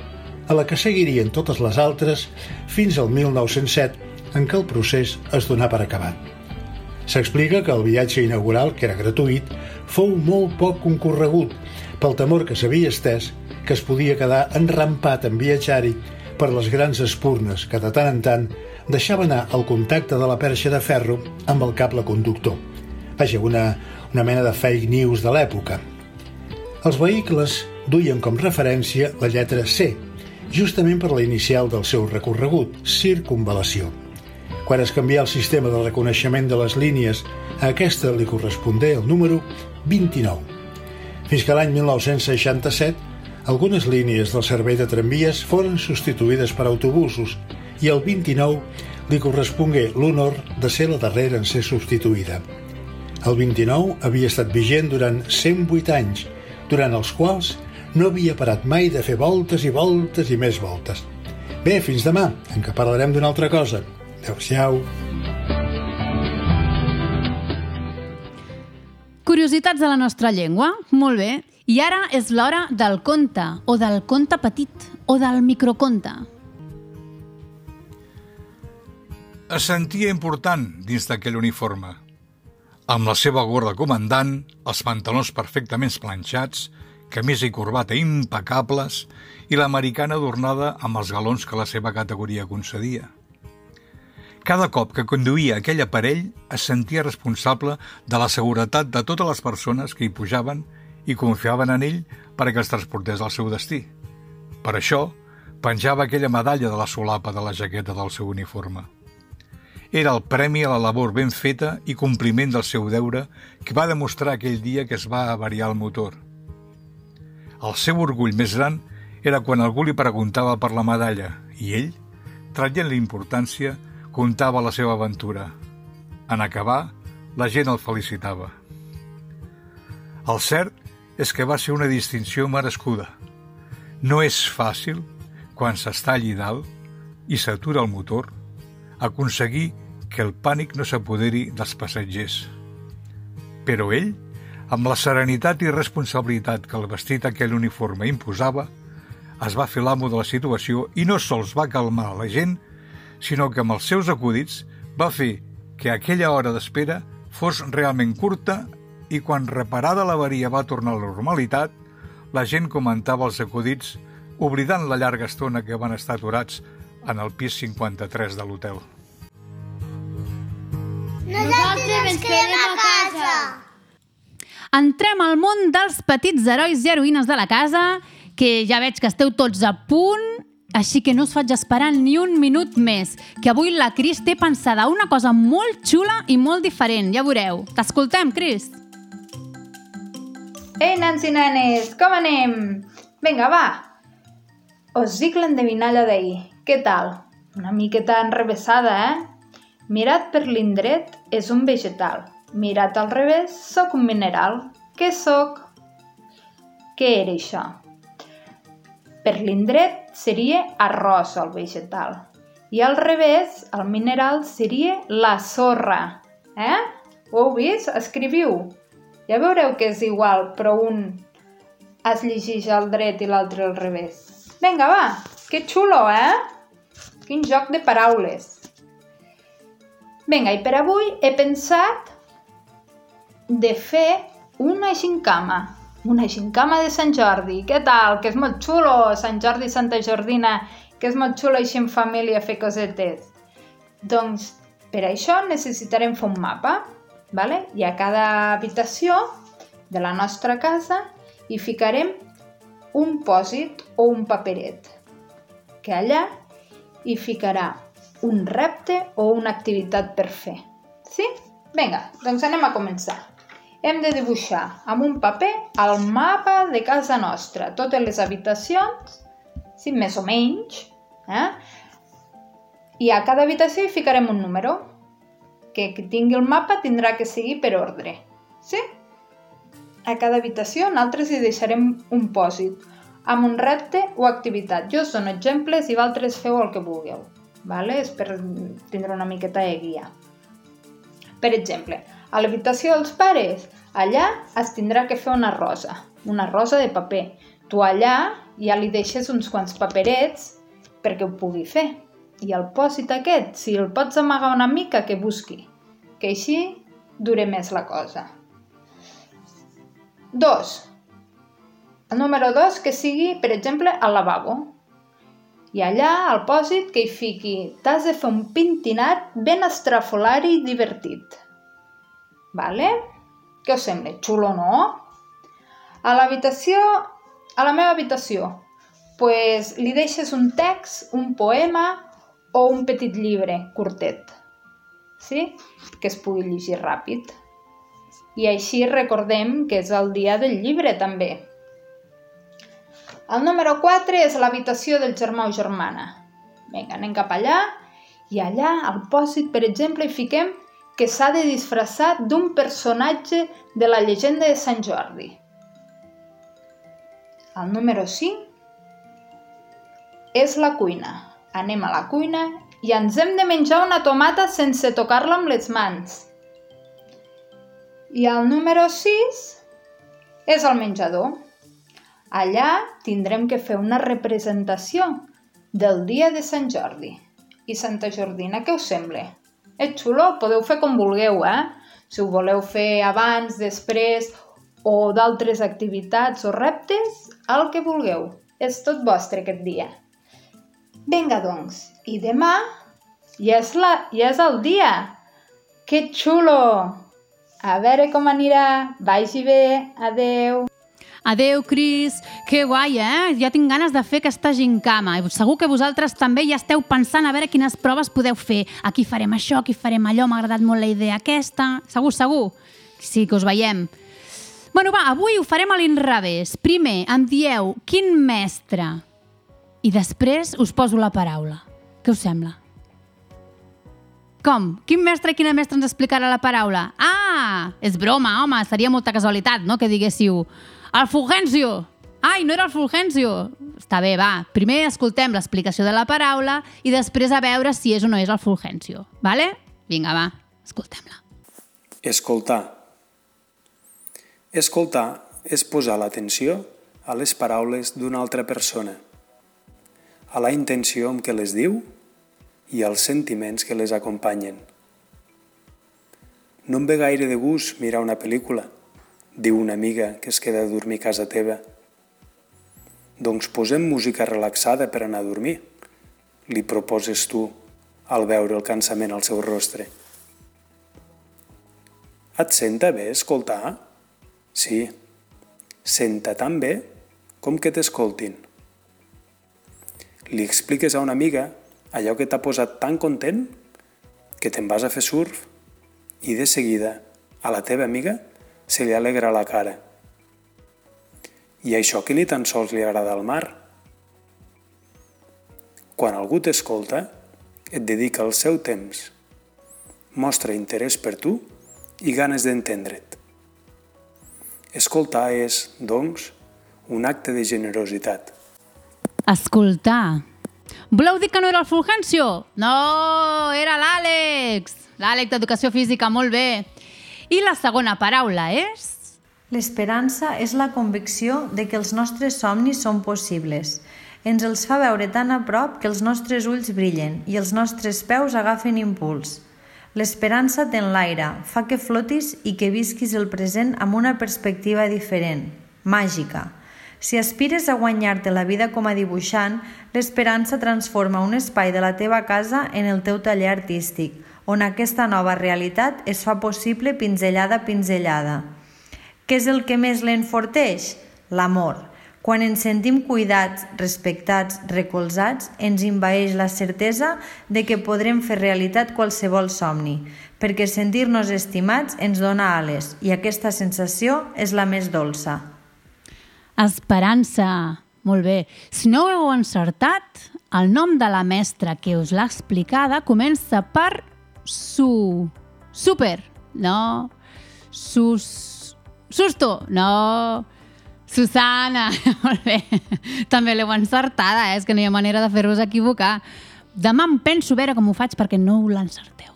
a la que seguirien totes les altres fins al 1907, en què el procés es donà per acabat. S'explica que el viatge inaugural, que era gratuït, fou molt poc concorregut pel temor que s'havia estès que es podia quedar enrampat en viatjar-hi per les grans espurnes que de tant en tant deixava anar el contacte de la perxa de ferro amb el cable conductor. Vaja, una, una mena de fake news de l'època. Els vehicles duien com referència la lletra C, justament per la inicial del seu recorregut, circunvalació. Quan es canvià el sistema de reconeixement de les línies, a aquesta li correspongué el número 29. Fins que l'any 1967, algunes línies del servei de tramvies foren substituïdes per autobusos i el 29 li correspongué l'honor de ser la darrera en ser substituïda. El 29 havia estat vigent durant 108 anys, durant els quals no havia parat mai de fer voltes i voltes i més voltes. Bé, fins demà, en què parlarem d'una altra cosa. Adéu-siau. Curiositats de la nostra llengua? Molt bé. I ara és l'hora del conte, o del conte petit, o del microconte. Es sentia important dins d'aquell uniforme. Amb la seva gorra de comandant, els pantalons perfectament planxats, camisa i corbata impecables i l'americana adornada amb els galons que la seva categoria concedia. Cada cop que conduïa aquell aparell es sentia responsable de la seguretat de totes les persones que hi pujaven i confiaven en ell perquè els transportés al seu destí. Per això, penjava aquella medalla de la solapa de la jaqueta del seu uniforme. Era el premi a la labor ben feta i compliment del seu deure que va demostrar aquell dia que es va avariar el motor. El seu orgull més gran era quan algú li preguntava per la medalla i ell, traient la importància, contava la seva aventura. En acabar, la gent el felicitava. El cert és que va ser una distinció merescuda. No és fàcil, quan s'està allí dalt, i s'atura el motor, aconseguir que el pànic no s'apoderi dels passatgers. Però ell, amb la serenitat i responsabilitat que el vestit aquell uniforme imposava, es va fer l'amo de la situació i no sols va calmar la gent, sinó que amb els seus acudits va fer que aquella hora d'espera fos realment curta i quan reparada l'avaria va tornar a la normalitat, la gent comentava els acudits oblidant la llarga estona que van estar aturats en el pis 53 de l'hotel. Nosaltres ens quedem a casa. Entrem al món dels petits herois i heroïnes de la casa, que ja veig que esteu tots a punt, així que no us faig esperar ni un minut més, que avui la Cris té pensada una cosa molt xula i molt diferent, ja veureu. T'escoltem, Cris. Ei, nens i nenes, com anem? Vinga, va. Us dic l'endevinalla d'ahir. Què tal? Una miqueta enrevessada, eh? Mirat per l'indret és un vegetal. Mirat al revés, sóc un mineral. Què sóc? Què era això? Per l'indret seria arròs el vegetal. I al revés, el mineral seria la sorra. Eh? Ho heu vist? Escriviu. Ja veureu que és igual, però un es llegeix al dret i l'altre al revés. Vinga, va! Que xulo, eh? Quin joc de paraules. Vinga, i per avui he pensat de fer una gincama. Una gincama de Sant Jordi. Què tal? Que és molt xulo, Sant Jordi Santa Jordina, que és molt xulo així en família fer cosetes. Doncs per això necessitarem fer un mapa, vale? i a cada habitació de la nostra casa hi ficarem un pòsit o un paperet, que allà hi ficarà un repte o una activitat per fer. Sí? Vinga, doncs anem a començar. Hem de dibuixar amb un paper el mapa de casa nostra, totes les habitacions, sí, més o menys, eh? i a cada habitació hi ficarem un número, que qui tingui el mapa tindrà que seguir per ordre. Sí? A cada habitació nosaltres hi deixarem un pòsit amb un repte o activitat. Jo us dono exemples i vosaltres feu el que vulgueu. Vale? És per tindre una miqueta de guia. Per exemple, a l'habitació dels pares, allà es tindrà que fer una rosa, una rosa de paper. Tu allà ja li deixes uns quants paperets perquè ho pugui fer. I el pòsit aquest, si el pots amagar una mica, que busqui, que així dure més la cosa. Dos. El número dos, que sigui, per exemple, al lavabo. I allà, al pòsit, que hi fiqui t'has de fer un pintinat ben estrafolari i divertit. Vale? Què us sembla? Xulo, no? A l'habitació, a la meva habitació, pues, li deixes un text, un poema o un petit llibre curtet, sí? que es pugui llegir ràpid. I així recordem que és el dia del llibre també. El número 4 és l'habitació del germà o germana. Vinga, anem cap allà i allà al pòsit, per exemple, hi fiquem que s'ha de disfressar d'un personatge de la llegenda de Sant Jordi. El número 5 és la cuina. Anem a la cuina i ens hem de menjar una tomata sense tocar-la amb les mans. I el número 6 és el menjador. Allà tindrem que fer una representació del dia de Sant Jordi. I Santa Jordina, què us sembla? És xulo, podeu fer com vulgueu, eh? Si ho voleu fer abans, després o d'altres activitats o reptes, el que vulgueu. És tot vostre aquest dia. Vinga, doncs, i demà ja és, la, ja és el dia. Que xulo! A veure com anirà. Vagi bé. Adeu. Adeu, Cris. Que guai, eh? Ja tinc ganes de fer aquesta gincama. Segur que vosaltres també ja esteu pensant a veure quines proves podeu fer. Aquí farem això, aquí farem allò, m'ha agradat molt la idea aquesta. Segur, segur. Sí, que us veiem. Bueno, va, avui ho farem a l'inrevés. Primer, em dieu quin mestre i després us poso la paraula. Què us sembla? Com? Quin mestre i quina mestra ens explicarà la paraula? Ah, és broma, home, seria molta casualitat, no?, que diguéssiu el Fulgencio. Ai, no era el Fulgencio! Està bé, va. Primer escoltem l'explicació de la paraula i després a veure si és o no és el Fulgencio. Vale? Vinga, va, escoltem-la. Escoltar. Escoltar és posar l'atenció a les paraules d'una altra persona, a la intenció amb què les diu i als sentiments que les acompanyen. No em ve gaire de gust mirar una pel·lícula, diu una amiga que es queda a dormir a casa teva. Doncs posem música relaxada per anar a dormir, li proposes tu al veure el cansament al seu rostre. Et senta bé escoltar? Sí, senta tan bé com que t'escoltin. Li expliques a una amiga allò que t'ha posat tan content que te'n vas a fer surf i de seguida a la teva amiga se li alegra la cara. I això que ni tan sols li agrada el mar. Quan algú t'escolta, et dedica el seu temps, mostra interès per tu i ganes d'entendre't. Escoltar és, doncs, un acte de generositat. Escoltar. Voleu dir que no era el Fulgencio? No, era l'Àlex. L'Àlex d'Educació Física, molt bé. I la segona paraula és... L'esperança és la convicció de que els nostres somnis són possibles. Ens els fa veure tan a prop que els nostres ulls brillen i els nostres peus agafen impuls. L'esperança t'enlaira, fa que flotis i que visquis el present amb una perspectiva diferent, màgica. Si aspires a guanyar-te la vida com a dibuixant, l'esperança transforma un espai de la teva casa en el teu taller artístic, on aquesta nova realitat es fa possible pinzellada a pinzellada. Què és el que més l'enforteix? L'amor. Quan ens sentim cuidats, respectats, recolzats, ens invaeix la certesa de que podrem fer realitat qualsevol somni, perquè sentir-nos estimats ens dona ales i aquesta sensació és la més dolça. Esperança. Molt bé. Si no ho heu encertat, el nom de la mestra que us l'ha explicada comença per su. Super. No. Sus. Susto. No. Susana. [laughs] Molt bé. També l'heu encertada, eh? És que no hi ha manera de fer-vos equivocar. Demà em penso a veure com ho faig perquè no ho l'encerteu.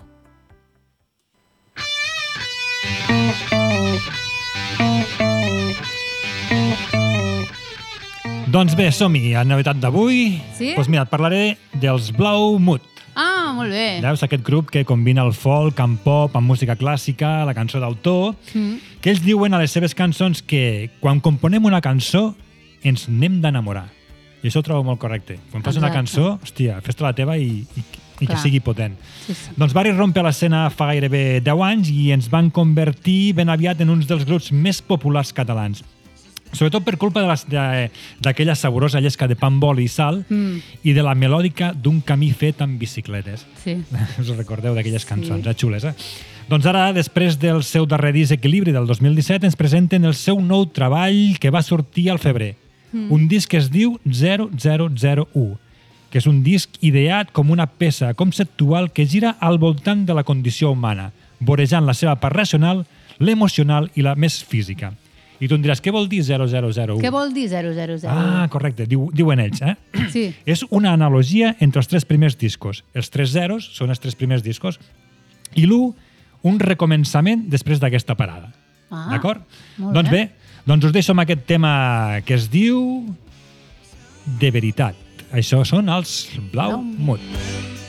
Doncs bé, som-hi. A novetat d'avui, Sí? doncs mira, et parlaré dels Blau Mood. Ah, molt bé. Veus aquest grup que combina el folk amb pop, amb música clàssica, la cançó d'autor, Mm. que ells diuen a les seves cançons que quan componem una cançó ens n'hem d'enamorar. I això ho trobo molt correcte. Quan fas una cançó, hòstia, fes-te la teva i, i, i que sigui potent. Sí, sí. Doncs Barry rompe l'escena fa gairebé 10 anys i ens van convertir ben aviat en uns dels grups més populars catalans. Sobretot per culpa d'aquella saborosa llesca de pa amb oli i sal Mm. i de la melòdica d'un camí fet amb bicicletes. Sí. [laughs] Us recordeu d'aquelles cançons, eh? xules, eh? Doncs ara, després del seu darrer disc Equilibri del 2017, ens presenten el seu nou treball que va sortir al febrer. Mm. Un disc que es diu 0001, que és un disc ideat com una peça conceptual que gira al voltant de la condició humana, vorejant la seva part racional, l'emocional i la més física. I tu em diràs, què vol dir 0001? Què vol dir 000? Ah, correcte, diu, diuen ells, eh? [clears throat] Sí. És una analogia entre els tres primers discos. Els tres zeros són els tres primers discos i l'1, un recomençament després d'aquesta parada. Ah, D'acord? Doncs bé. bé, doncs us deixo amb aquest tema que es diu De veritat. Això són els Blau Mut. A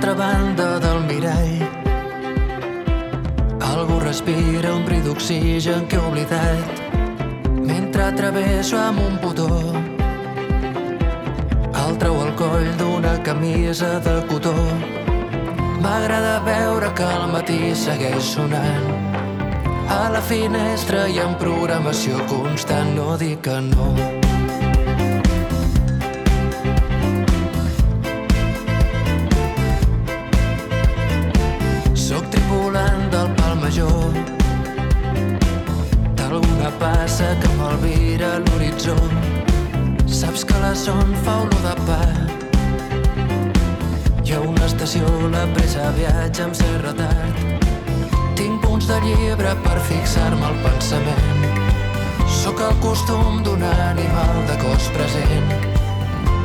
l'altra banda del mirall. Algú respira un bri d'oxigen que he oblidat mentre travesso amb un botó. El treu al coll d'una camisa de cotó. M'agrada veure que al matí segueix sonant. A la finestra hi ha programació constant no dic que no son fa olor de pa Hi ha una estació, la pressa viatja amb cert retard. Tinc punts de llibre per fixar-me al pensament. Sóc el costum d'un animal de cos present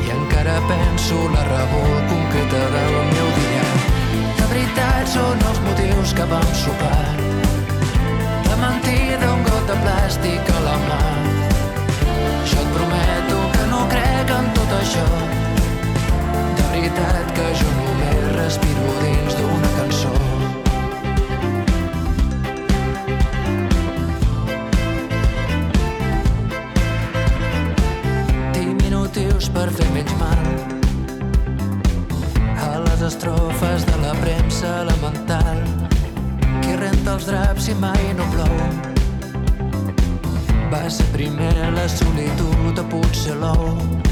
i encara penso la raó concreta del meu dia. De veritat són els motius que vam sopar. La mentida, un got de plàstic a la mà. Jo et prometo això. De veritat que jo només respiro dins d'una cançó. Diminutius per fer menys mal a les estrofes de la premsa elemental qui renta els draps i mai no plou va ser primer la solitud o potser l'ou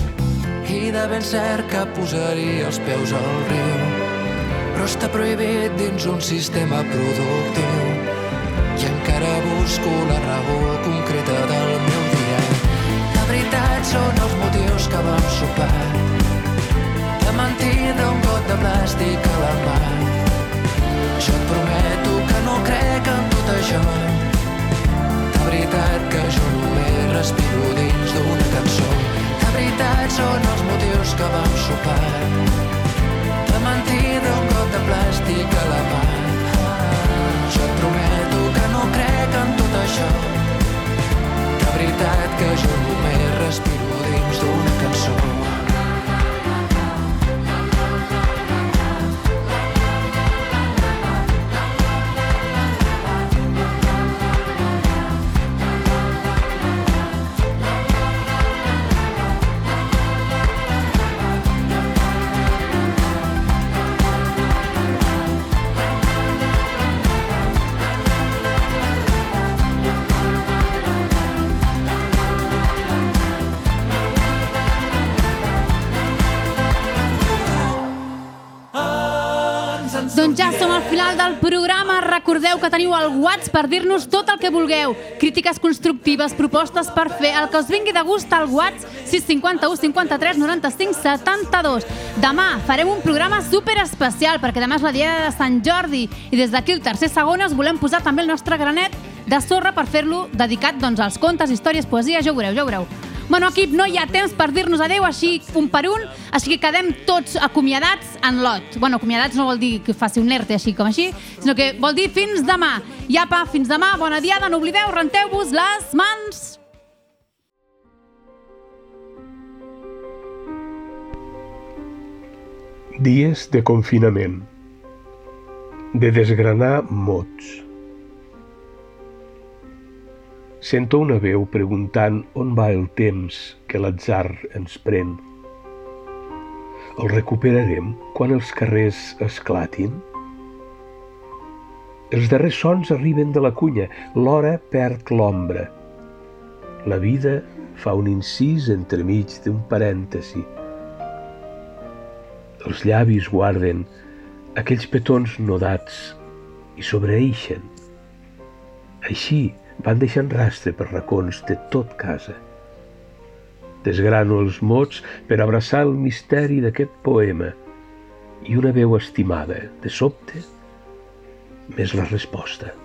i de ben cert que posaria els peus al riu. Però està prohibit dins un sistema productiu. I encara busco la raó concreta del meu dia. La veritat són els motius que vam sopar. La mentida, un got de plàstic a la mà. Jo et prometo que no crec en tot això. De veritat que jo només respiro dins d'una cançó. de veritat són els motius que vam sopar. La mentida, un got de plàstic a la mà. Jo et prometo que no crec en tot això. De veritat que jo només respiro dins d'una cançó final del programa. Recordeu que teniu el WhatsApp per dir-nos tot el que vulgueu. Crítiques constructives, propostes per fer, el que us vingui de gust al WhatsApp 651 53 95 72. Demà farem un programa super especial perquè demà és la dia de Sant Jordi i des d'aquí el tercer segon us volem posar també el nostre granet de sorra per fer-lo dedicat doncs, als contes, històries, poesia, ja ho veureu, ja ho veureu. Bueno, equip, no hi ha temps per dir-nos adeu així un per un, així que quedem tots acomiadats en lot. Bueno, acomiadats no vol dir que faci un ERTE així com així, sinó que vol dir fins demà. Iapa, fins demà, bona diada, no oblideu, renteu-vos les mans! Dies de confinament. De desgranar mots. Sento una veu preguntant on va el temps que l'atzar ens pren. El recuperarem quan els carrers esclatin? Els darrers sons arriben de la cunya, l'hora perd l'ombra. La vida fa un incís entremig d'un parèntesi. Els llavis guarden aquells petons nodats i sobreeixen. Així van deixant rastre per racons de tot casa. Desgrano els mots per abraçar el misteri d'aquest poema i una veu estimada, de sobte, m'és la resposta.